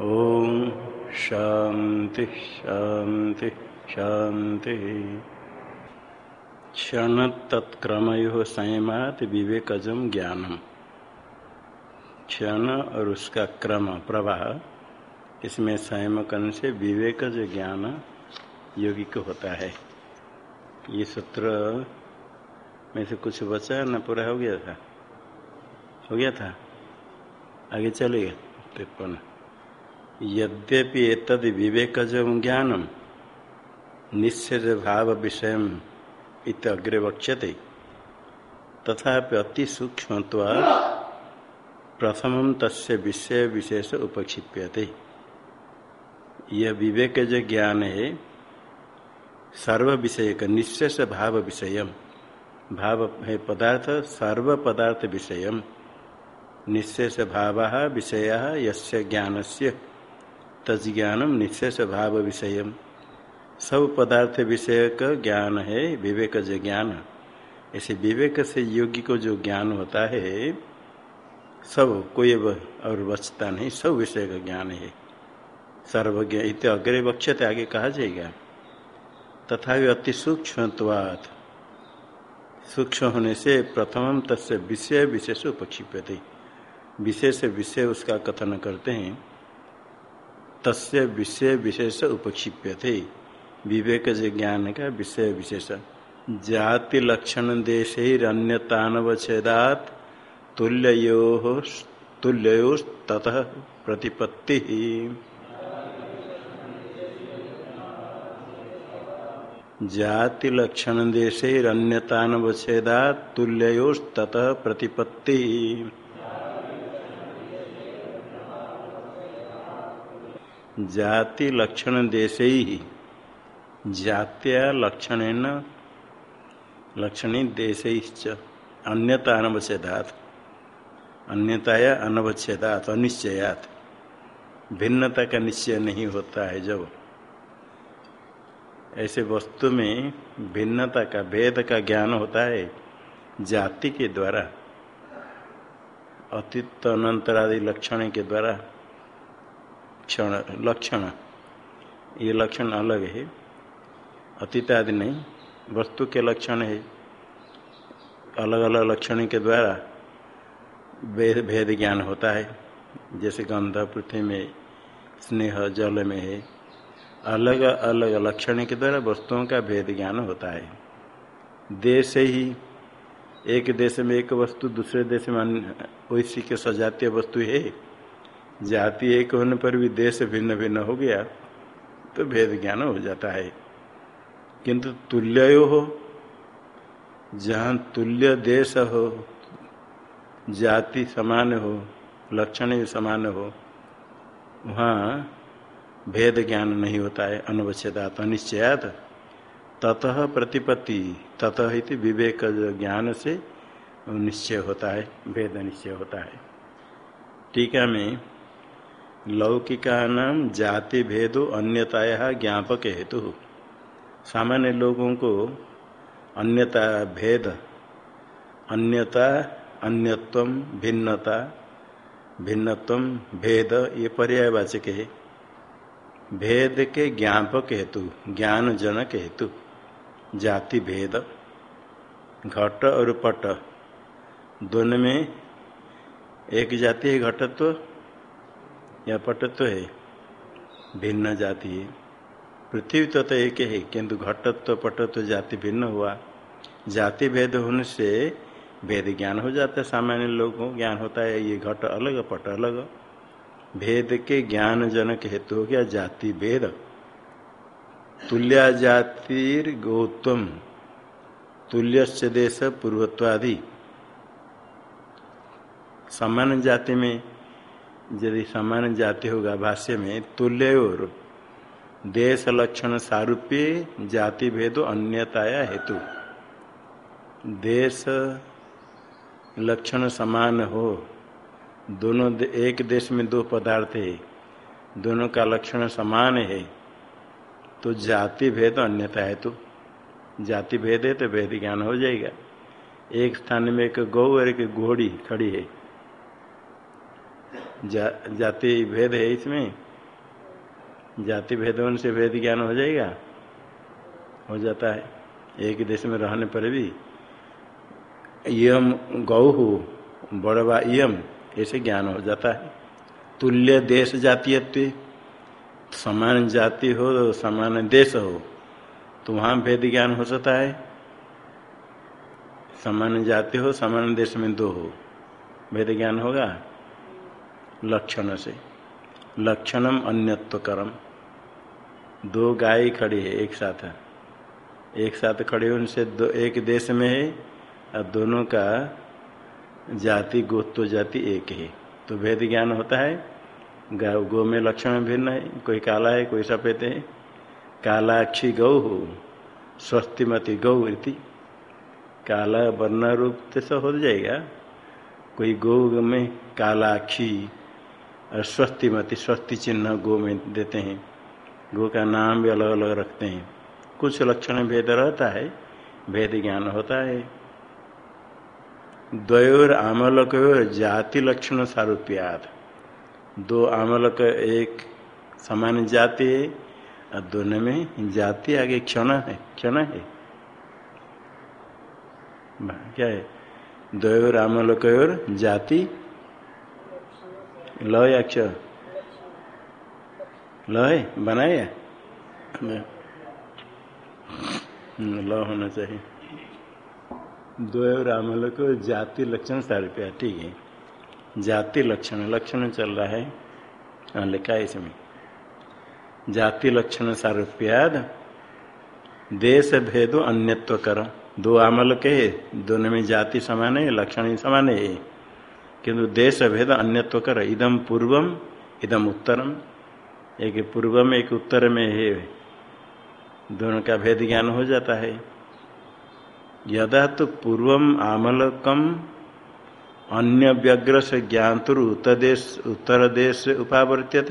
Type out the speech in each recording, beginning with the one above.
ओम शांति शांति शांति। क्षण तत्क्रमयो संयमात विवेकजम ज्ञानम। क्षण और उसका क्रम, प्रवाह, इसमें संयम करने से विवेकज ज्ञान योगी को होता है। ये सूत्र में से कुछ बचा न पूरा हो गया था? हो गया था? आगे चलेगा तिरपन यद्यपि एतद विवेकज ज्ञानम निश्चय भाव विषय इत अग्रे वक्ष्यते। तथा अति सूक्ष्म प्रथम तस्य विषय विशेष उपक्षिप्यते। यह विवेक जो ज्ञान है सर्व विषय का निश्चय भाव विषय भाव है पदार्थ सर्व पदार्थ विषय निश्चय भाव विषय यस्य ज्ञान से तज्ञानम निश्चय भाव विषय सब पदार्थ विषय का ज्ञान है, विवेक जो ज्ञान। ऐसे विवेक से योगी को जो ज्ञान होता है, सब कोई और बचता नहीं, सब विषय का ज्ञान है। सर्वज्ञ इत अग्रे वक्षते आगे कहा जाएगा। तथा अति सूक्ष्म सूक्ष्म होने से प्रथम तस्य विषय विशेष उपक्षिप्यते। विशेष विषय उसका कथन करते हैं। तस्य विषय विशेष उपक्षिप्य थे विवेक ज्ञान का विषय विशेष। जाति लक्षण देश ही अन्यतानवच्छेदात तुल्यो तुल्यो ततः प्रतिपत्ति। जाति लक्षण देश अन्यतानवच्छेदात तुल्यो ततः प्रतिपत्ति। जाति लक्षण देश ही। जात्या लक्षण लक्षणी देश अन्यता अनवच्छेदात। अन्यताया अनवच्छेदात, अनिश्चयात। भिन्नता का निश्चय नहीं होता है जब। ऐसे वस्तु में भिन्नता का, भेद का ज्ञान होता है जाति के द्वारा। अतीत अनंतर आदि लक्षण के द्वारा क्षण, लक्षण। ये लक्षण अलग है। अतीत आदि नहीं, वस्तु के लक्षण है। अलग अलग लक्षण के द्वारा भेद भेद ज्ञान होता है। जैसे गंध, पृथ्वी में स्नेह, जल में है। अलग अलग लक्षण के द्वारा वस्तुओं का भेद ज्ञान होता है। देश ही एक देश में एक वस्तु, दूसरे देश में वैसी के सजातीय वस्तु है। जाति एक होने पर भी देश भिन्न भिन्न हो गया तो भेद ज्ञान हो जाता है। किंतु तुल्य हो, जहाँ तुल्य देश हो, जाति समान हो, लक्षण समान हो, वहाँ भेद ज्ञान नहीं होता है अनुच्छेदात अनिश्चयात। ततः प्रतिपत्ति, ततः इति विवेक ज्ञान से निश्चय होता है, भेद निश्चय होता है। टीका में लौकिका नाम जाति भेदो अन्यताया ज्ञापक हेतु। सामान्य लोगों को अन्यता भेद, अन्यता, अन्यत्व भिन्नता, भिन्नत्व भेद, ये पर्यायवाचक है। भेद के ज्ञापक हेतु ज्ञान जनक हेतु, जाति भेद, घट और पट, दोनों में एक जाति है घटत्व या पटत्व है। भिन्न जाति है। पृथ्वी तो, तो एक है किंतु घटत्व तो पटत्व तो जाति भिन्न हुआ। जाति भेद होने से भेद ज्ञान हो जाता है सामान्य लोगों को ज्ञान होता है ये घट अलग पट अलग। भेद के ज्ञान जनक हेतु हो गया जाति भेद। तुल्या जातिर गौतम तुल्य देश पूर्वत्वादि। समान जाति में यदि समान जाति होगा भाष्य में तुल्य और देश लक्षण सारूप्य, जाति भेदो अन्यताया हेतु। देश लक्षण समान हो, दोनों एक देश में दो पदार्थ है, दोनों का लक्षण समान है तो जाति भेद अन्यता हेतु। जाति भेद है तो भेद ज्ञान हो जाएगा। एक स्थान में एक गौ और एक घोड़ी खड़ी है। जा, जाति भेद है इसमें? जाति भेद से भेद ज्ञान हो जाएगा? हो जाता है। एक देश में रहने पर भी यम गौ हो बड़वा यम ऐसे ज्ञान हो जाता है। तुल्य देश जातीय समान जाति हो समान देश हो तो वहाँ भेद ज्ञान हो सकता है। समान जाति हो समान देश में दो हो भेद ज्ञान होगा? लक्षण से। लक्षणम अन्यत्व कर्म दो गाय खड़ी है, एक साथ एक साथ खड़े उनसे दो, एक देश में है और दोनों का जाति, गोत्व जाति एक है। तो भेद ज्ञान होता है। गौ गो में लक्षण भिन्न है। कोई काला है, कोई सफ़ेद है। कालाक्षी गौ हो, स्वस्तिमती गौ इति। काला वर्ण रूप से हो जाएगा। कोई गौ में कालाक्षी और स्वस्तिमती स्वस्ति चिन्ह गो में देते हैं। गो का नाम भी अलग अलग रखते हैं। कुछ लक्षण भेद रहता है, भेद ज्ञान होता है। द्वयोर आमलक जाति लक्षण सारूप्याद। दो आमलक एक समान जाति है, और दोनों में जाति आगे क्षण है क्षण है। क्या है? द्वयोर आमलक जाति ल या क्ष ल है बनाया ल होना चाहिए द्वयोर आमलक जाति लक्षण सारे रुपया ठीक है जाति लक्षण लक्षण चल रहा है हाँ लिखा है इसमें जाति लक्षण सारूप्याद देश भेदो अन्यत्व कर दो आमल के दोनों में जाति समान है लक्षण ही समान है किंतु देश भेद अन्यत्व कर इदम पूर्वम, इदम उत्तरम। एक पूर्व में एक उत्तर में है दोनों का भेद ज्ञान हो जाता है। यदा तो पूर्वम आमलकम, अन्य व्यग्र से ज्ञातुर उत्तर उत्तर देश उपावर्त्य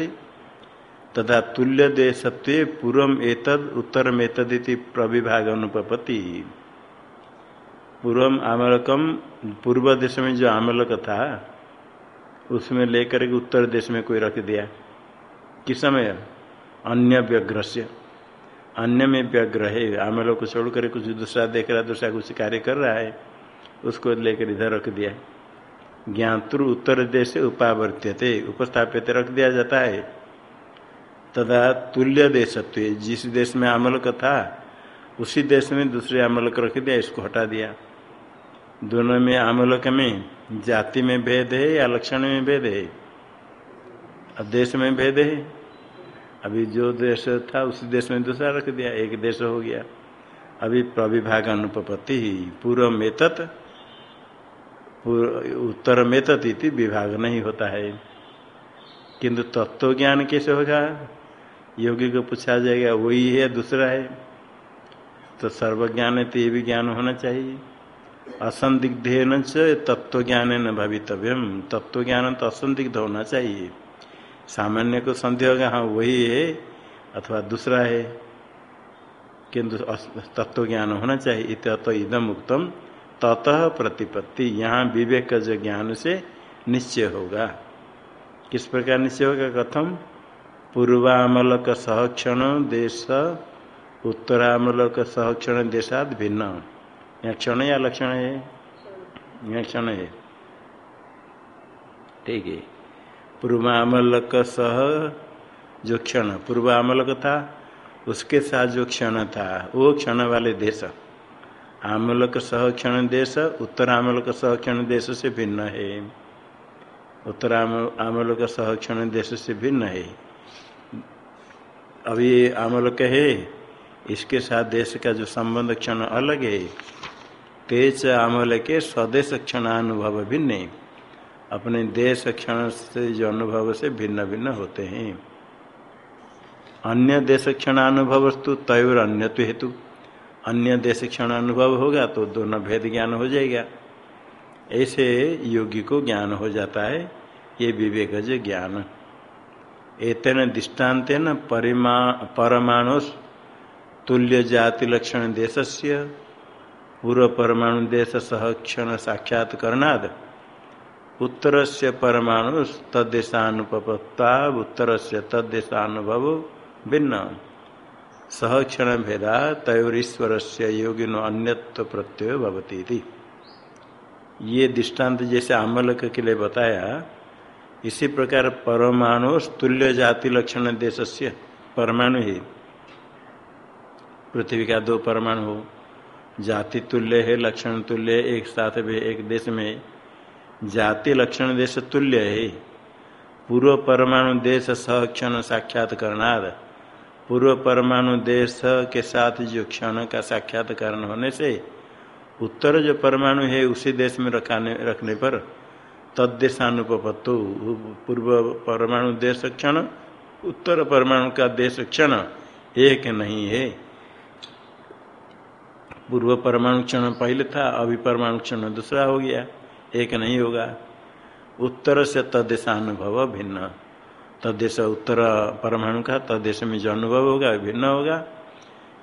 तथा तुल्य देशत्व पूर्व एतद एतदिति प्रविभाग अनुपति पूर्व आमलकम पूर्व देश में जो आमलक था, उसमें लेकर के उत्तर देश में कोई रख दिया। किस समय? अन्य से अन्य में व्यग्र है आमलों को छोड़ कर कुछ दूसरा देख रहा, दूसरा कुछ कार्य कर रहा है, उसको लेकर इधर रख दिया। ज्ञातृ उत्तर देश उपावर्त्य उपस्थापित रख दिया जाता है। तथा तुल्य देशत्व, जिस देश में अमलक था, उसी देश में दूसरे अमलक रख दिया, इसको हटा दिया। दोनों में अमलक में जाति में भेद है या लक्षण में भेद है? अब देश में भेद है। अभी जो देश था, उसी देश में दूसरा रख दिया, एक देश हो गया। अभी प्रविभाग अनुपत्ति पूर्व में तत् उत्तर में तथि विभाग नहीं होता है। किंतु तत्व ज्ञान कैसे होगा? योगी को पूछा जाएगा, वही है, दूसरा है। तो सर्वज्ञान है तो ये भी ज्ञान होना चाहिए। असंदिग्ध तत्व ज्ञान न भवितव्यम तत्व ज्ञान तो असंदिग्ध होना चाहिए। सामान्य को संदेह होगा हाँ वही है, अथवा दूसरा है किंतु तत्व ज्ञान होना चाहिए। इत इदम उत्तम ततः प्रतिपत्ति, यहाँ विवेक का जो ज्ञान से निश्चय होगा। किस प्रकार निश्चय होगा कथम? पूर्वामलक सहक्षण देश, उत्तरामलक सहक्षण देशाद भिन्न यहाँ क्षण या लक्षण है? यहाँ क्षण है। ठीक है। पूर्वामलक सह जो क्षण, पूर्वामलक था, उसके साथ जो क्षण था, वो क्षण वाले देश। आमलक सह क्षण देश उत्तर आमलक सह क्षण देश से भिन्न है। उत्तर आमलक सह क्षण देश से भिन्न है। अभी आमलक है, इसके साथ देश का जो संबंध क्षण अलग है तेज आमल के स्वदेश क्षणानुभव भिन्न। अपने देश क्षण से जो अनुभव से भिन्न भिन्न होते हैं। अन्य देश क्षणानुभवस्तु तयोर अन्य हेतु। अन्य देश क्षण अनुभव होगा तो दोनों भेद ज्ञान हो जाएगा। ऐसे योगी को ज्ञान हो जाता है, ये विवेक ज्ञान। एतन दृष्टांत न परिमा, परमाणु तुल्य जाति लक्षण देश से पूर्व परमाणु देश सह क्षण साक्षात्णाद उत्तर से परमाणु तदेशानुपत्ता उत्तर से तदेशानुभव भिन्न। सह क्षण भेदा तयोरीश्वर से योगिनो अन्यत्व प्रत्यय भवती ये दृष्टांत जैसे आमलक के लिए बताया, इसी प्रकार परमाणु तुल्य जाति लक्षण देश से परमाणु ही। पृथ्वी का दो परमाणु हो जाति तुल्य है, लक्षण तुल्य एक साथ भी, एक देश में। जाति, लक्षण, देश तुल्य है। पूर्व परमाणु देश सक्षण साक्षात करनाद पूर्व परमाणु देश के साथ जो क्षण का साक्षात्करण होने से, उत्तर जो परमाणु है, उसी देश में रखाने, रखने पर तद्देशानुपत्तो पूर्व परमाणु देश क्षण, उत्तर परमाणु का देश क्षण, एक नहीं है। पूर्व परमाणु क्षण पहले था, अभी परमाणु क्षण दूसरा हो गया, एक नहीं होगा। उत्तर से तदेश अनुभव भिन्न। तदेश उत्तर परमाणु का, तदेश में जो अनुभव होगा भिन्न होगा,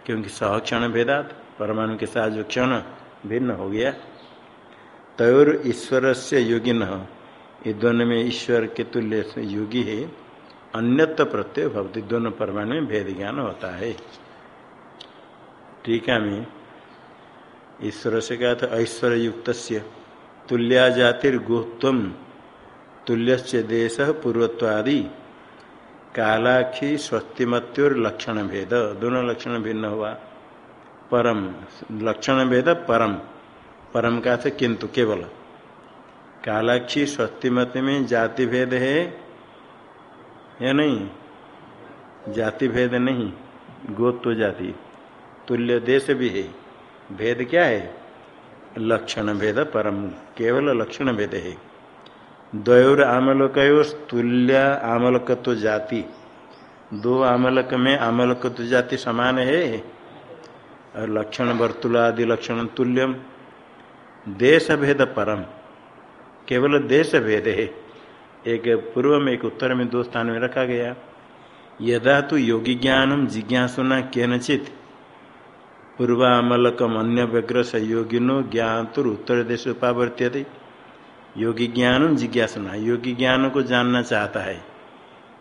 क्योंकि सह क्षण भेदात, परमाणु के साथ जो क्षण भिन्न हो गया। तयोर ईश्वर से योगी न ये दोनों में ईश्वर के तुल्य योगी है। अन्यत्र प्रत्यय भक्ति दोनों परमाणु में भेद ज्ञान होता है। टीका में ईश्वर से कहा था ऐश्वर्य युक्त तुल्या जातिर्गुहत्व तुल्य देश पूर्वत्वादि कालाक्षी स्वस्तिमत्योर लक्षण भेद दोनों लक्षण भिन्न हुआ। परम लक्षण भेद परम। परम का थे, किंतु केवल। कालाक्षी स्वस्तिमत में जाति भेद है या नहीं? जाति भेद नहीं, गोत्व जाति। तुल्य देश भी है। भेद क्या है? लक्षण भेद परम, केवल लक्षण भेद है। द्वयोर आमलक तुल्य आमलकत्व जाति। दो आमलक में आमलकत्व जाति समान है। और लक्षण वर्तुल आदि लक्षण तुल्यम। देश भेद परम, केवल देश भेद है। एक पूर्व में एक उत्तर में दो स्थान में रखा गया। यदा तो योगी ज्ञानम जिज्ञासुना केनचित पूर्वामलकम अन्य व्यग्र सहयोगिनो ज्ञातुर उत्तर देश उपावर्त्य योगी ज्ञान जिज्ञासना। योगी ज्ञान को जानना चाहता है।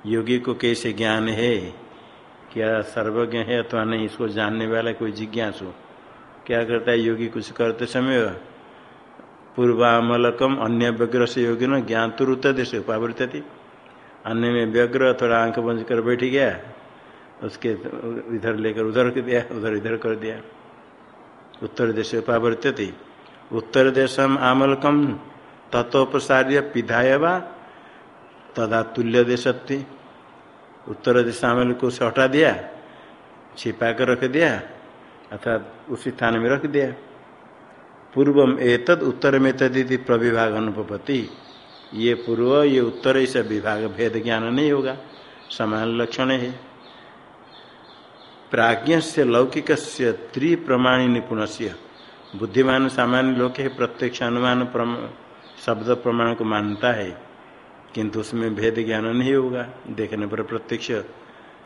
योगी को कैसे ज्ञान है? क्या सर्वज्ञ है अथवा नहीं? इसको जानने वाला कोई जिज्ञासु। क्या करता है? योगी कुछ करते समय पूर्वामलकम अन्य व्यग्र से योगी न ज्ञान तो रुत देश उपावृत थी अन्य में व्यग्र थोड़ा आँख बंद कर बैठ गया। उसके इधर लेकर, उधर कर दिया, उधर इधर कर दिया। उत्तर देश उपावृत थी। उत्तर देशम आमलकम तत्वप्रसार्य पिधाय वा तदा तुल्य देश उत्तर दिशा में को से हटा दिया, छिपा कर रख दिया, अर्थात उसी स्थान में रख दिया। पूर्वम एतद उत्तर में तदिति प्रविभाग अनुपति ये पूर्व, ये उत्तर, ऐसा विभाग भेद ज्ञान नहीं होगा। समान लक्षण है। प्राज्ञ से लौकिक से त्रिप्रमाणी निपुण से बुद्धिमान सामान्य लोक है प्रत्यक्ष अनुमान शब्द प्रमाण को मानता है, किंतु उसमें भेद ज्ञान नहीं होगा। देखने पर प्रत्यक्ष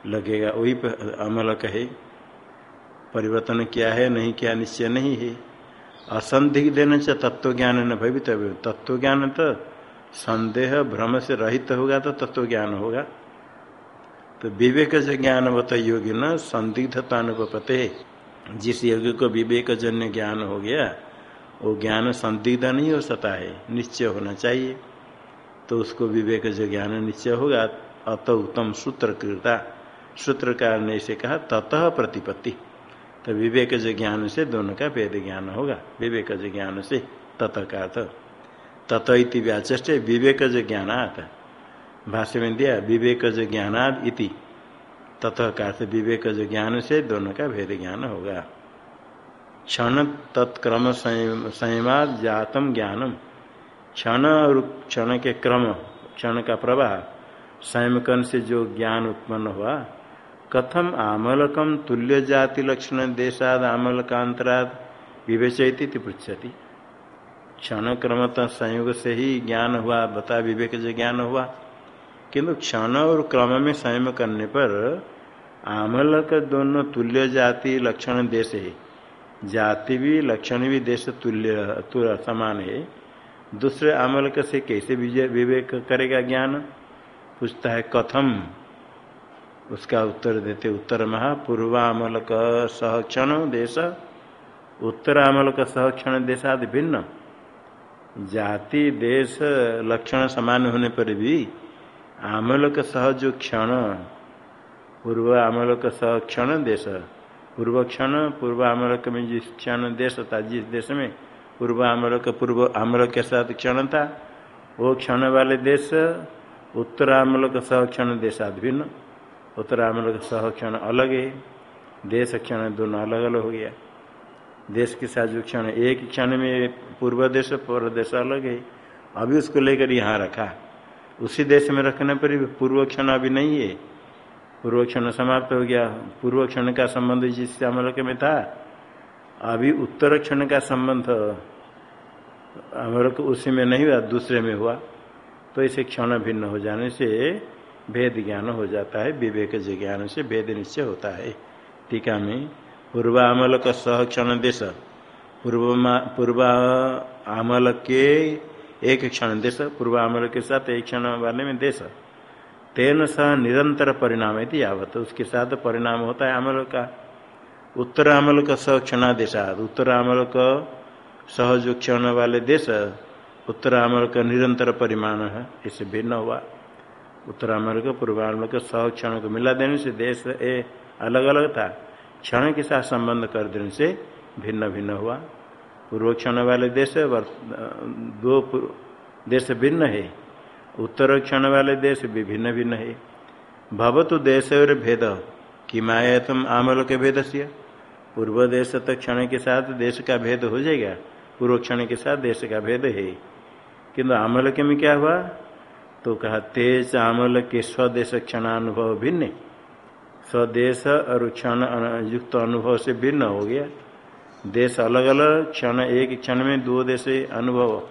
लगेगा, वही अमल कहे। परिवर्तन क्या है, नहीं क्या निश्चय नहीं है। असंदिग्ध से तत्व ज्ञान न भवितव्य। तत्व ज्ञान तो संदेह, भ्रम से रहित होगा तो तत्व ज्ञान होगा। तो विवेक से ज्ञान बता योगी न संदिग्धता अनुपते जिस योगी को विवेक जन्य ज्ञान हो गया, वो ज्ञान संदिग्ध नहीं हो सकता है, निश्चय होना चाहिए। तो उसको विवेक जो ज्ञान निश्चय होगा। अत उत्तम सूत्र कृता सूत्रकार ने इसे कहा, ततः प्रतिपत्ति। तो विवेक जो ज्ञान से दोनों का वेद ज्ञान होगा। विवेक ज्ञान से तत का तत इति व्याचष्ट विवेक जो ज्ञानात भाष्य में दिया विवेक जो ज्ञानाद इति। ततः का विवेक जो ज्ञान से दोनों का भेद ज्ञान होगा। क्षण तत्क्रम संयमाद जातम ज्ञानम। क्षण और क्षण के क्रम, क्षण का प्रवाह, संयमकन से जो ज्ञान उत्पन्न हुआ, कथम आमलकम तुल्य जाति लक्षण देशाद आमलकांतराद विवेचयती पृछति क्षण क्रमतः संयोग से ही ज्ञान हुआ, बता विवेक जो ज्ञान हुआ। किंतु क्षण और क्रम में संयम करने पर आमलक दोनों तुल्य जाति लक्षण देश है। जाति भी, लक्षण भी देश तुल्य समान है। दूसरे आमलक से कैसे विवेक करेगा ज्ञान? पूछता है, कथम? उसका उत्तर देते उत्तर महा पूर्वामल का सहक्षण देश। उत्तरामल का सहक्षण देशादि भिन्न। जाति, देश, लक्षण समान होने पर भी आमलक सह जो क्षण, पूर्व आमलक सह क्षण देश। पूर्व क्षण, पूर्व आमलक में जिस क्षण देश था, जिस देश में पूर्व आमलक पूर्व आमलक के साथ क्षण था, वो क्षण वाले देश, उत्तर आमलक सह क्षण देशाद भिन्न। उत्तर आमलक सह क्षण अलग है, देश क्षण दोनों अलग अलग हो गया। देश के साथ जो क्षण, एक क्षण में पूर्व देश पूर्व देश अलग है। अभी उसको लेकर यहाँ रखा। उसी देश में रखने पर भी पूर्व क्षण अभी नहीं है। पूर्व क्षण समाप्त हो गया। पूर्व क्षण का संबंध जिस अमलक में था, अभी उत्तर क्षण का संबंध अमलक उसी में नहीं हुआ, दूसरे में हुआ। तो इसे क्षण भिन्न हो जाने से भेद ज्ञान हो जाता है, विवेक ज्ञान से भेद निश्चय होता है। टीका में पूर्व आमल का सह क्षण देश पूर्व पूर्व आमल के एक क्षण देश पूर्व आमल के साथ एक क्षण वाले में देश। तेन सह निरंतर परिणाम है यावत। उसके साथ परिणाम होता है अमल का। उत्तर आमल का सह क्षणादेशात उत्तर आमल का सह जो क्षण वाले देश, उत्तर आमल का निरंतर परिमाण है। इससे भिन्न हुआ। उत्तर आमल का, पूर्वामल का सह क्षण को मिला देने से देश ए अलग अलग था। क्षण के साथ संबंध कर देने से भिन्न भिन्न हुआ। पूर्व क्षण वाले देश दो देश भिन्न है। उत्तर क्षण वाले देश भी भिन्न भिन्न है। भवतु देश और भेद कि माया तुम आमल के भेद से पूर्व देश तक क्षण के साथ देश का भेद हो जाएगा पूर्व क्षण के साथ देश का भेद है। किंतु आमल के में क्या हुआ? तो कहा, तेज आमल के स्वदेश क्षणानुभव भिन्न स्वदेश और क्षण युक्त अनुभव से भिन्न हो गया। देश अलग अलग क्षण एक क्षण में दो देश अनुभव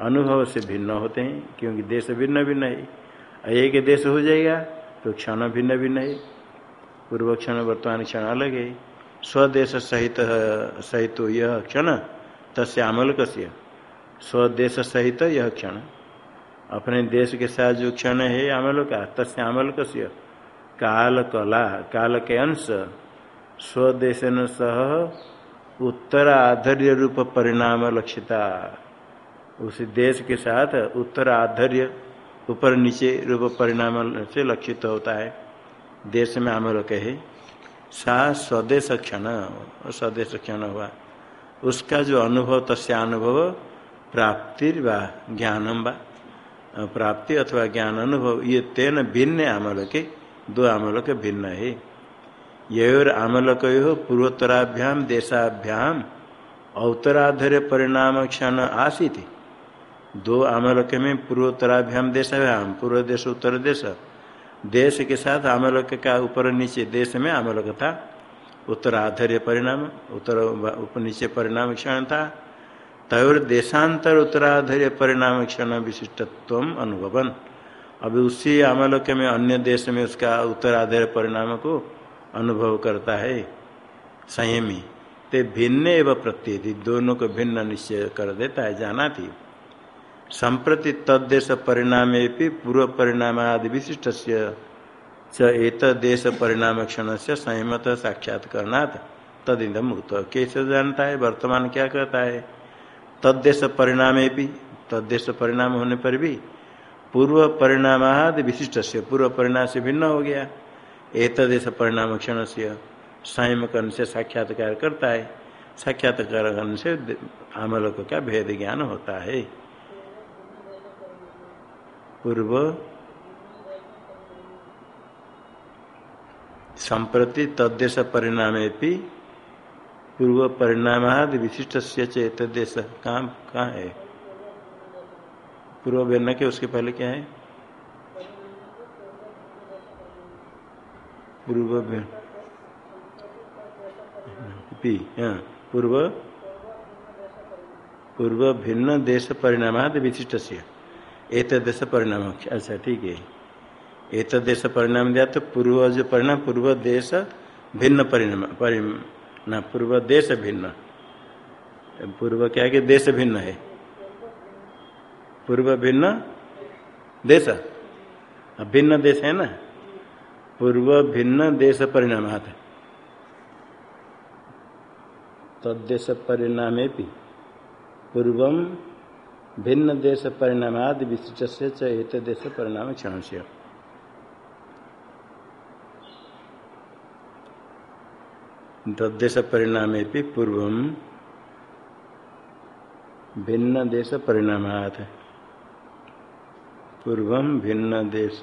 अनुभव से भिन्न होते हैं, क्योंकि देश भिन्न भिन्न है। एक देश हो जाएगा तो क्षण भिन्न भिन्न है। पूर्व क्षण, वर्तमान क्षण अलग है। स्वदेश सहित सहित यह क्षण, तस्य आमल कस्य। स्वदेश सहित यह क्षण। अपने देश के साथ जो क्षण है, अमल का, तस्य आमल कस्य। काल, कला, काल के अंश। स्वदेश सह उत्तराधर्य रूप परिणाम लक्षिता। उस देश के साथ उत्तराधर्य ऊपर नीचे रूप परिणाम से लक्षित होता है। देश में आमल कहे, सा स्वदेश क्षण स्वदेश क्षण हुआ। उसका जो अनुभव, तस्या अनुभव, प्राप्ति व ज्ञानम व। प्राप्ति अथवा ज्ञान अनुभव, ये तेन भिन्न आमल के। दो आमलक भिन्न है। योर आमलक पूर्वोत्तराभ्याम देशाभ्याम अवतराधर्य परिणाम क्षण आसित। दो आमलक में पूर्वोत्तराभ्याम देशाभ्याम पूर्व देश, उत्तर देश। देश के साथ आमलक का ऊपर नीचे देश में आमलक था। उत्तराधर्य परिणाम, उत्तर ऊपर नीचे परिणाम क्षण था। तयोर देशांतर उत्तराधर्य परिणाम क्षण विशिष्टत्व अनुभवन। अभी उसी आमलोक में अन्य देश में उसका उत्तराधार परिणाम को अनुभव करता है संयमी। ते भिन्न एवं प्रत्येक, दोनों को भिन्न निश्चय कर देता है, जाना थी। संप्रति तदेश परिणाम पूर्व परिणाम आदि विशिष्ट एक देश परिणाम क्षण से संयमत साक्षात्णात् तदिंद मुक्त। कैसे जानता है? वर्तमान क्या कहता है? तदेश परिणाम भी तदेश परिणाम होने पर भी पूर्व परिणाम आदि विशिष्ट से पूर्व परिणाम से भिन्न हो गया। एतदेश परिणाम क्षण से संयम करने से साक्षात्कार करता है। साक्षात्कार से आमलोक का भेद ज्ञान होता है। पूर्व संप्रति तद्देश परिणाम पूर्व परिणाम विशिष्ट से चेत देश कहाँ कहाँ है? पूर्व के उसके पहले क्या है? पूर्व हाँ पूर्व। पूर्व भिन्न देश परिणाम विशिष्ट से एक देश परिणाम अच्छा ठीक है। एक देश परिणाम दिया तो पूर्व जो परिणाम, पूर्व देश भिन्न परिणाम परिणाम पूर्व देश भिन्न। पूर्व क्या कि देश भिन्न है? पूर्व भिन्न देश। भिन्न देश है ना? पूर्व भिन्न देश परिणाम तदेश परिणाम पूर्व भिन्न देश परिणाम विशिष्ट से एक देश परिणाम क्षण से तदेश परिणाम पूर्व भिन्न देश परिणाम पूर्व भिन्न देश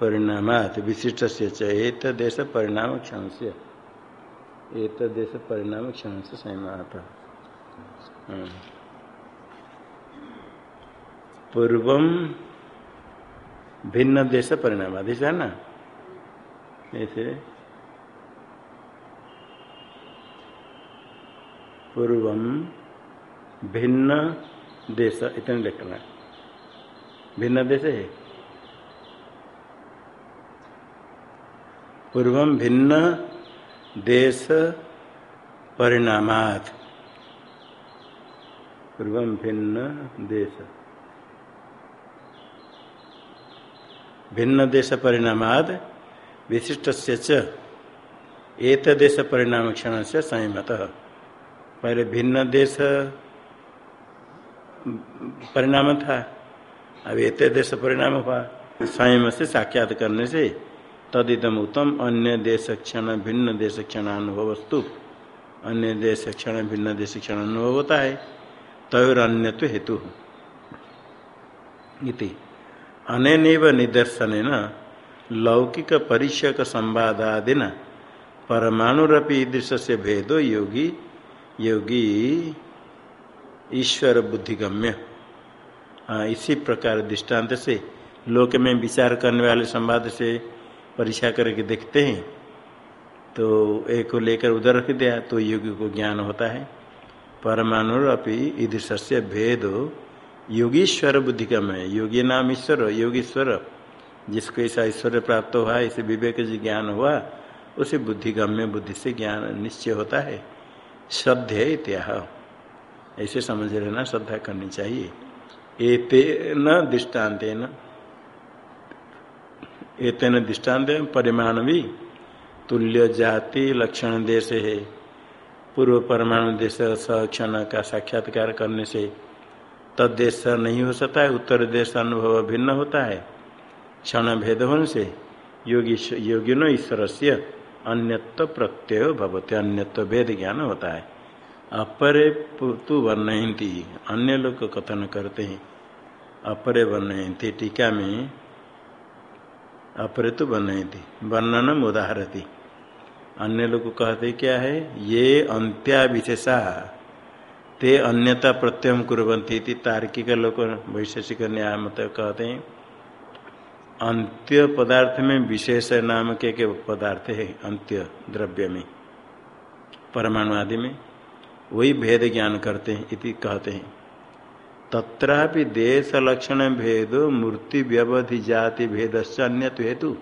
परिणाम विशिष्ट से एक देश परिणाम क्षण से एक देश परिणाम क्षण से संयमात। हाँ। पूर्व भिन्न देश परिणाम है ना? ऐसे। पूर्व भिन्न देश इतने लिखना भिन्न देश है? पूर्व भिन्न देश परिणामात। पूर्व भिन्न देश। भिन्न देश परिणामाद विशिष्ट से एक देश परिणाम क्षण से संयमत। पहले भिन्न देश परिणाम था, अब एक देश परिणाम हुआ। संयम से साक्षात करने से तदिदम उत्तम अन्य देश क्षण भिन्न देश क्षण अनुभव वस्तु अन्य देश क्षण भिन्न देश क्षण अनुभव होता। है तय अन्य तो हेतु अनेन निदर्शन लौकिक परिचय संवादादिना परमाणुरपी दृश्य से भेदो योगी योगी ईश्वर बुद्धिगम्य। इसी प्रकार दृष्टांत से लोक में विचार करने वाले संवाद से परीक्षा करके देखते हैं तो एक को लेकर उधर रख दिया तो योगी को ज्ञान होता है। परमाणु अपनी ईदृश्य भेद। योगीश्वर बुद्धि का मैं, योगी नाम ईश्वर, योगीश्वर। जिसको ऐसा ऐश्वर्य प्राप्त हुआ इसे विवेक जी ज्ञान हुआ, उसे बुद्धिगम्य बुद्धि से ज्ञान निश्चय होता है। श्रद्धे इत्याह। ऐसे समझ लेना, श्रद्धा करनी चाहिए। एते न दृष्टांत न एतन दृष्टांत परिमाण भी तुल्य जाति लक्षण देश है। पूर्व परमाणु देश सक्षण का साक्षात्कार करने से तदेश नहीं हो सकता है उत्तर देश अनुभव भिन्न होता है। क्षण भेद होने से योगी योगिनो ईश्वर से अन्यत्व प्रत्यय भवते, अन्यत्व भेद ज्ञान होता है। अपरे तु वर्णयंती अन्य लोग कथन करते हैं। अपरे वर्णयंती टीका में अपरेतु थी वर्णन उदाहरती। अन्य लोग कहते क्या है? ये अंत्या विशेषा ते अन्यता प्रत्यय कुरंती तार्किक लोग वैशेषिक न्याय मत कहते हैं। अंत्य पदार्थ में विशेष नाम के के पदार्थ है अंत्य द्रव्य में। परमाणु आदि में। वही भेद ज्ञान करते हैं इति कहते हैं। तत्रापि देश लक्षण भेद मूर्ति व्यवधि जाति भेद अन्य हेतु।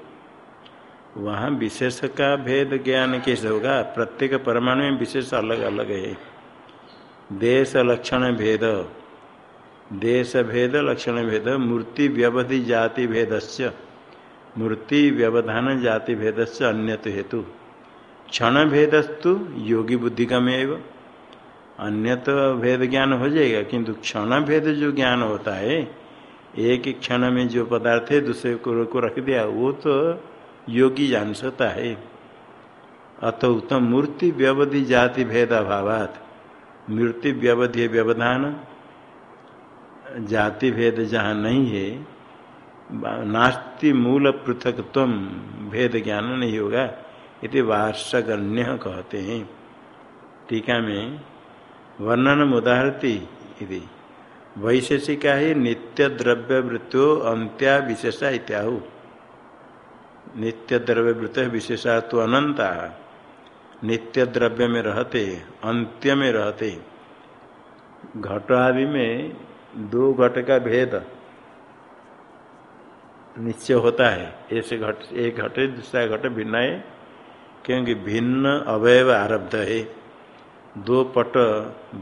वहाँ विशेष का भेद ज्ञान कैसे होगा प्रत्येक परमाणु में विशेष अलग अलग है। देश लक्षण भेद देश भेद लक्षण भेद मूर्ति व्यवधि जाति भेद मूर्ति व्यवधान जाति भेद अन्य हेतु। क्षण भेदस्तु योगी बुद्धि का में अन्य तो भेद ज्ञान हो जाएगा किंतु क्षण भेद जो ज्ञान होता है एक क्षण में जो पदार्थ है दूसरे को, को रख दिया वो तो योगी जान सकता है। अत उत्तम मूर्ति व्यवधि जाति भेद अभाव मूर्ति व्यवधि व्यवधान। जाति भेद जहाँ नहीं है नास्ति मूल पृथक भेद ज्ञान नहीं होगा इति वार्षगण्य कहते हैं। टीका में वर्णन उदाहरती वैशेषिका ही नित्य द्रव्य वृत्तो अंत्या विशेषा इत्याहु। नित्य द्रव्य वृत्त विशेषा तो अनंता नित्य द्रव्य में रहते अंत्य में रहते। घट आदि में दो घट का भेद निश्चय होता है। ऐसे घट, एक घट, दूसरा घट भिन्न है क्योंकि भिन्न अवयव आरब्ध है। दो पट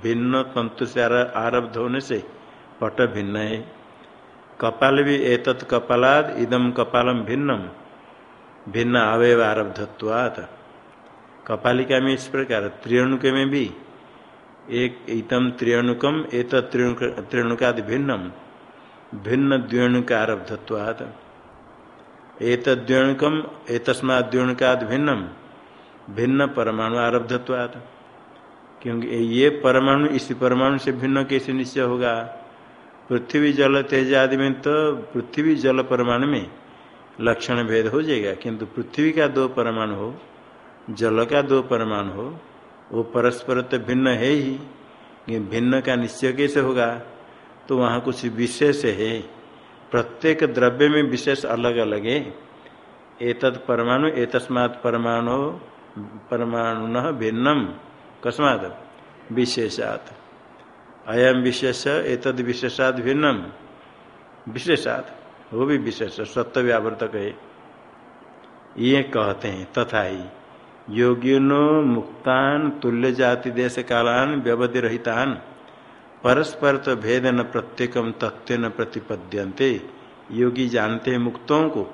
भिन्न तंतु से आरब्ध होने से पट भिन्न है। कपाल भी एतत् कपालाद इदम कपालम भिन्नम भिन्न अवयव आरब्धत्वात्। कपालिका में इस प्रकार, त्रियणुक में भी। एक इतम त्रियणुकम एत त्रियणुकादि भिन्नम भिन्न द्व्यणुक आरब्धत्वात्। एक द्व्यणुकम एतस्मा द्व्यणुकाद भिन्नम भिन्न परमाणु आरब्धत्वात्। क्योंकि ये परमाणु, इसी परमाणु से भिन्न कैसे निश्चय होगा? पृथ्वी जल तेज आदि में तो पृथ्वी जल परमाणु में लक्षण भेद हो जाएगा, किंतु पृथ्वी का दो परमाणु हो, जल का दो परमाणु हो, वो परस्पर तो भिन्न है ही। भिन्न का निश्चय कैसे होगा? तो वहाँ कुछ विशेष है। प्रत्येक द्रव्य में विशेष अलग अलग है। एतद परमाणु, एतस्मात् परमाणु परमाणु भिन्नम। कस्मात विशेषात। अयम विशेष, एतद विशेषात भिन्नम विशेषात, वो भी विशेष सत्य व्यावर्तक है ये कहते हैं तथा ही योगिनो मुक्तान तुल्य जाति देश कालान व्यवधि रहितान परस्पर तो भेद न प्रत्येकम तत्व न प्रतिपद्यंते योगी जानते हैं मुक्तों को।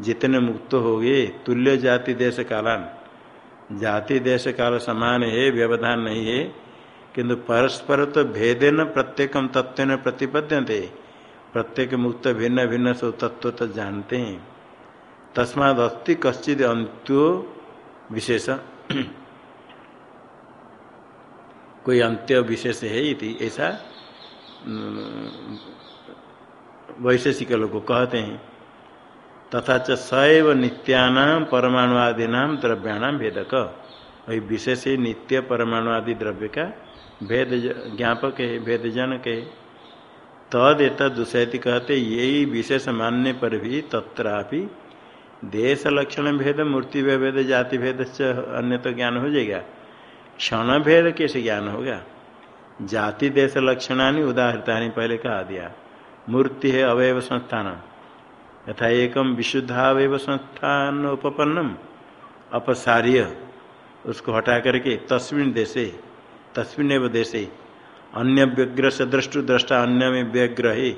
जितने मुक्त हो गए तुल्य जाति देश कालान जाति देश काल समान है, व्यवधान नहीं है। किंतु परस्पर तो भेदे न प्रत्येकम तत्व न प्रतिपद्यंते प्रत्येक मुक्त भिन्न भिन्न सो तत्व तो जानते हैं। तस्माद अस्थि कश्चित अंत्यो विशेष। कोई अंत्य विशेष है इति, ऐसा वैशेषिक लोग कहते हैं। तथा च सैव नित्यानाम नाम द्रव्याणाम भेदक। वही विशेष नित्य परमाणु आदि द्रव्य का भेद ज्ञापक है भेद जनक है। तद एत दूसरी कहते, यही विशेष मानने पर भी तत्रापि देश लक्षण भेद, मूर्ति भेद, जाति भेद से अन्य तो ज्ञान हो जाएगा। क्षण भेद कैसे ज्ञान होगा? जाति देश लक्षणानी उदाहरता पहले कहा दिया। मूर्ति है, अवयव संस्थान। यथा एकम विशुद्धावय संस्थान उपपन्नम अपसार्य। उसको हटा करके तस्वीन देशे तस्वीन एवं देशे। अन्य व्यग्र से दृष्टु दृष्टा अन्य में व्यग्र है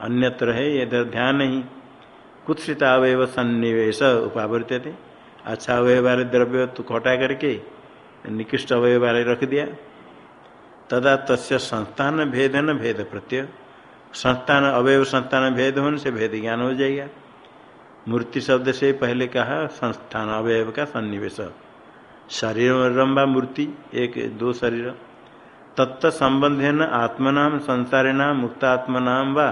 अन्यत्र है इधर ध्यान नहीं। कुत्सित अवयव सन्निवेश उपावृत थे अच्छा अवय वाले द्रव्य तो हटा करके, निकृष्ट अवय वाले रख दिया। तदा तस्य संस्थान भेद न भेद प्रत्यय। संस्थान अवयव संस्थान भेद होने से भेद ज्ञान हो जाएगा। मूर्ति शब्द से पहले कहा, संस्थान, अवयव का सन्निवेश। शरीर रंबा मूर्ति, एक, दो शरीर। संबंधे न आत्मनाम संसारेणाम मुक्तात्मनाम व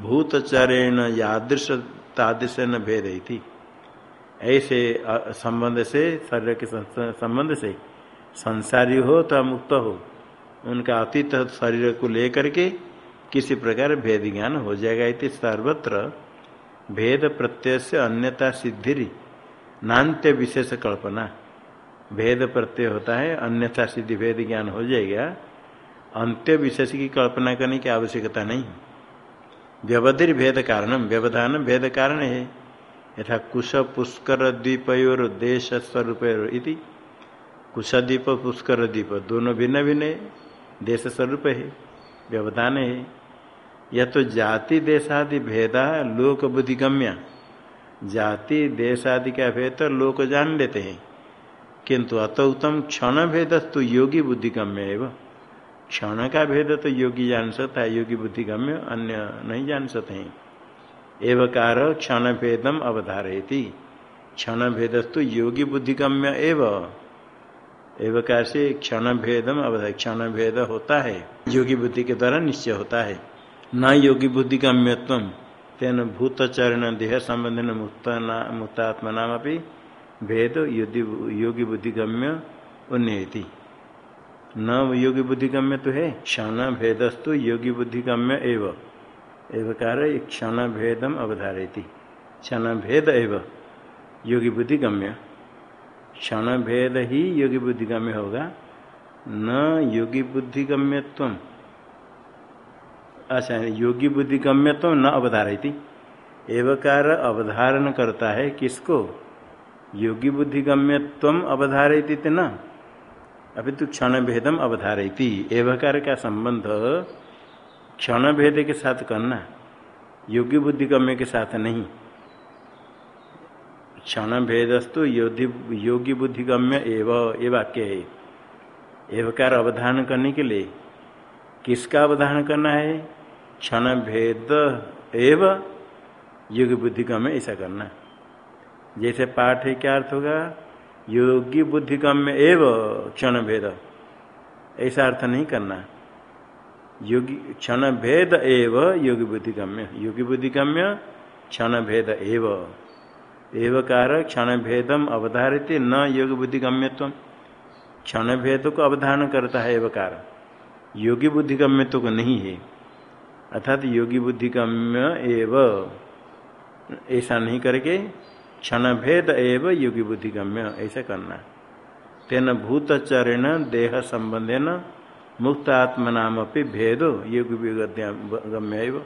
भूतचरेण यादृश तादृश न भेद थी ऐसे संबंध से, शरीर के संबंध से संसारी हो तो मुक्त हो, उनका अतीत शरीर को लेकर के किसी प्रकार भेद ज्ञान हो जाएगा इति सर्वत्र भेद प्रत्यय से अन्यता सिद्धि नान्त्य विशेष कल्पना। भेद प्रत्यय होता है, अन्यथा सिद्धि भेद ज्ञान हो जाएगा। अंत्य विशेष की कल्पना करने की आवश्यकता नहीं। व्यवधिर भेद कारण, व्यवधान भेद कारण है। यथा कुश, पुष्कर द्वीपयोर देश, स्वरूप कुश, द्वीप, पुष्कर, द्वीप, दोनों भिन्न भिन्न देश, स्वरूप है, व्यवधान है। यह तो जाति देशादि भेदा लोक बुद्धिगम्य जाति देशादि का भेद तो लोक जान लेते हैं। किंतु अत उत्तम क्षण भेद तो योगी बुद्धि गम्य एवं क्षण का भेद तो योगी जान सकता है, योगी बुद्धिगम्य अन्य नहीं जान सकते हैं। एवकार क्षण भेदम अवधारयती। क्षण भेदस्तु योगी बुद्धिगम्य एव। एवकार से क्षण भेदम अवधार क्षण भेद होता है। योगी बुद्धि के द्वारा निश्चय होता है। न योगी बुद्धि गम्यत्व तेन भूतचरण देह संबंधी मुक्तात्मा नाम भेद योगी बुद्धि गम्य उन्नति। न योगी बुद्धि गम्य तो है, क्षण भेदस्तु योगी बुद्धि गम्य एव। एवकार क्षण भेदम अवधारयति। क्षण भेद एव, योगी बुद्धि गम्य। क्षण भेद ही योगी बुद्धि गम्य होगा। न योगी बुद्धि गम्यत्व अच्छा योगी बुद्धि गम्य तो न अवधारती एवकार अवधारण करता है किसको? योगी बुद्धि गम्य तम अवधारती न। अभी तो क्षण भेदम अवधारती एवकार का संबंध क्षण भेद के साथ करना, योगी बुद्धि गम्य के साथ नहीं। क्षण भेदस्तु योधि, योगी बुद्धि गम्य एव, ये वाक्य है। एवकार अवधारण करने के लिए किसका अवधारण करना है? क्षण भेद एव योगी बुद्धि गम्य ऐसा करना। जैसे पाठ है, क्या अर्थ होगा? योगी बुद्धि गम्य एव क्षण भेद। ऐसा अर्थ नहीं करना। योगी, क्षण भेद एव योगी बुद्धि गम्य योगी बुद्धि गम्य क्षण भेद एव। एवकार क्षण भेदम अवधारित न योग बुद्धि गम्यत्व क्षण भेद को अवधारण करता है एवकार योगी बुद्धि गम्यत्व को नहीं है। अर्थात योगी बुद्धि गम्य एव, ऐसा नहीं करके क्षण भेद एव योगी बुद्धि गम्य ऐसा करना। तेन भूतचरण देह संबंधे न मुक्त आत्मा नाम अपनी भेदो योगी गम्य एव।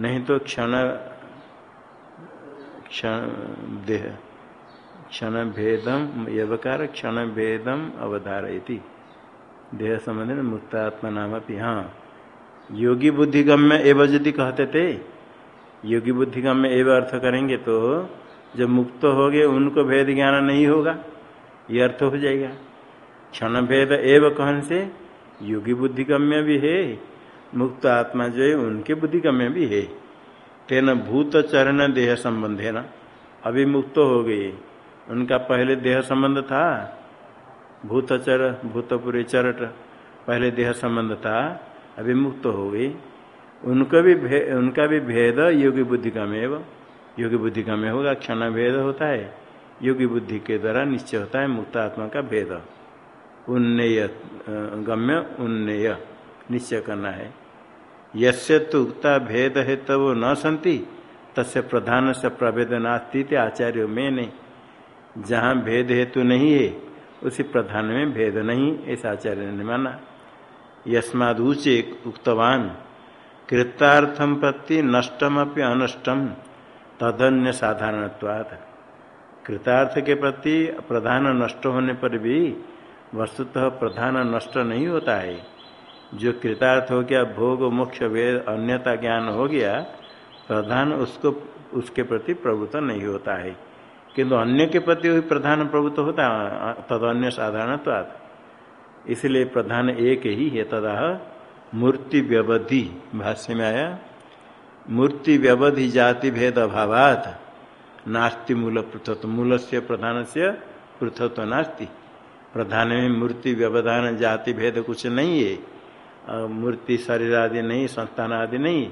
नहीं तो क्षण क्षण देह, क्षण भेदम यवकार क्षण भेदम अवधारयति। देह संबंध मुक्तात्मा नाम अपनी हाँ। योगी बुद्धिगम्य एवं यदि कहते थे, योगी बुद्धिगम्य एवं अर्थ करेंगे तो जब मुक्त हो गए, उनको भेद ज्ञान नहीं होगा, ये अर्थ हो जाएगा। क्षण भेद एवं कहन से? योगी बुद्धिगम्य भी है, मुक्त आत्मा जो है, उनके बुद्धिगम्य भी है। तेन भूत चरण देह संबंध है ना। अभी मुक्त हो गए, उनका पहले देह संबंध था भूतचर, भूतपुरी चरट, पहले देह संबंध था, अभी मुक्त हो गई। उनका भी उनका भी भेद योगी बुद्धि का में योगी बुद्धि का में होगा, क्षण भेद होता है। योगी बुद्धि के द्वारा निश्चय होता है, मुक्त आत्मा का भेद। उन्नय, गम्य उन्नय, निश्चय करना है। यसे तो उक्ता भेद है तब न संति, तस्य प्रधान से प्रभेद नास्ती आचार्य में नहीं। जहाँ भेद हेतु नहीं है उसी प्रधान में भेद नहीं, ऐसा आचार्य ने माना। यस्माद ऊचे उक्तवान कृतार्थम प्रति नष्टम अपनी अनष्टम, तदन्य साधारणत्वात्। कृतार्थ के प्रति प्रधान नष्ट होने पर भी वस्तुतः प्रधान नष्ट नहीं होता है। जो कृतार्थ हो गया, भोग, मोक्ष, वेद अन्यता ज्ञान हो गया, प्रधान उसको, उसके प्रति प्रभुत्व नहीं होता है। किंतु अन्य के प्रति वही प्रधान प्रभुत्व होता है तद अन्य साधारण इसलिए प्रधान एक ही है तदा मूर्ति व्यवधि, भाष्य में आया। मूर्ति व्यवधि जाति भेद अभावात, नास्ति मूल पृथत्व मूल से प्रधान से पृथत्व नास्ति। प्रधान में मूर्ति व्यवधान, जाति भेद कुछ नहीं है। मूर्ति शरीर आदि नहीं, संस्थान आदि नहीं।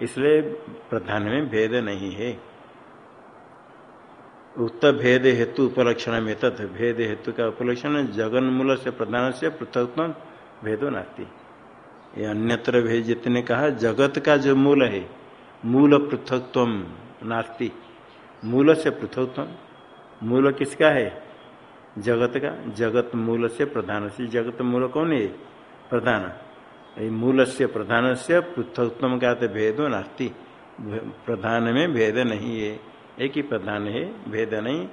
इसलिए प्रधान में भेद नहीं है। उक्त भेद हेतु उपलक्षण में तथ भेद हेतु का उपलक्षण जगन मूल से प्रधान से पृथकत्व भेदो नास्ती। ये अन्यत्र भेद जितने कहा, जगत का जो मूल है, मूल पृथकत्व नास्ती। मूल से पृथकत्व मूल किसका है? जगत का। जगत मूल से प्रधान से। जगत मूल कौन है? प्रधान। मूल से प्रधान से पृथकत्व का तो भेदो नास्ती। प्रधान में भेद नहीं है। एक ही प्रधान है, भेद नहीं,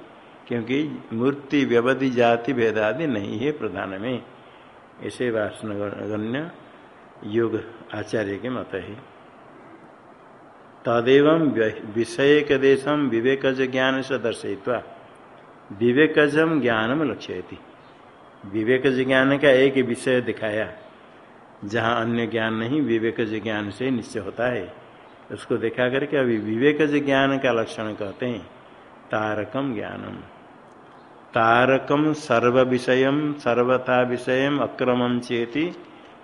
क्योंकि मूर्ति, व्यवधि, जाति, भेद आदि नहीं है प्रधान में। ऐसे वासनगण्य योग आचार्य के मत है। तदेव विषय देशम विवेकज ज्ञान से दर्शयित्वा। विवेकजम ज्ञानम लक्ष्य विवेकज ज्ञान का एक विषय दिखाया, जहाँ अन्य ज्ञान नहीं, विवेकज ज्ञान से निश्चय होता है। उसको देखा करके अभी विवेक ज्ञान का लक्षण कहते हैं, तारकम ज्ञानम। तारकम सर्व विषय सर्वथा विषय अक्रमम चेती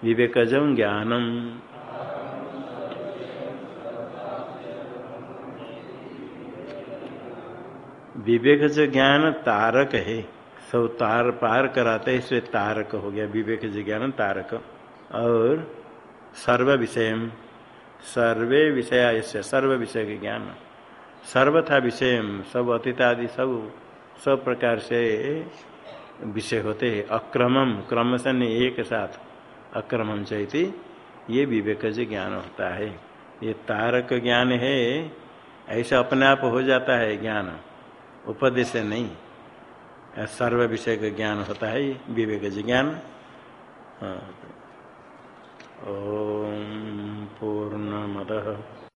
विवेकजम ज्ञानम। विवेक ज्ञान तारक है। सब तार पार कराते इसलिए तारक हो गया। विवेक ज्ञान तारक। और सर्व विषय सर्वे विषय सर्व विषय के ज्ञान। सर्वथा विषय, सब अतीत आदि सब सब प्रकार से विषय होते हैं। अक्रमम क्रम से एक साथ अक्रमम चैती ये विवेक से ज्ञान होता है। ये तारक ज्ञान है, ऐसा अपने आप हो जाता है ज्ञान। उपदेश नहीं, सर्व विषय का ज्ञान होता है, विवेक ज्ञान। ओम पूर्णमद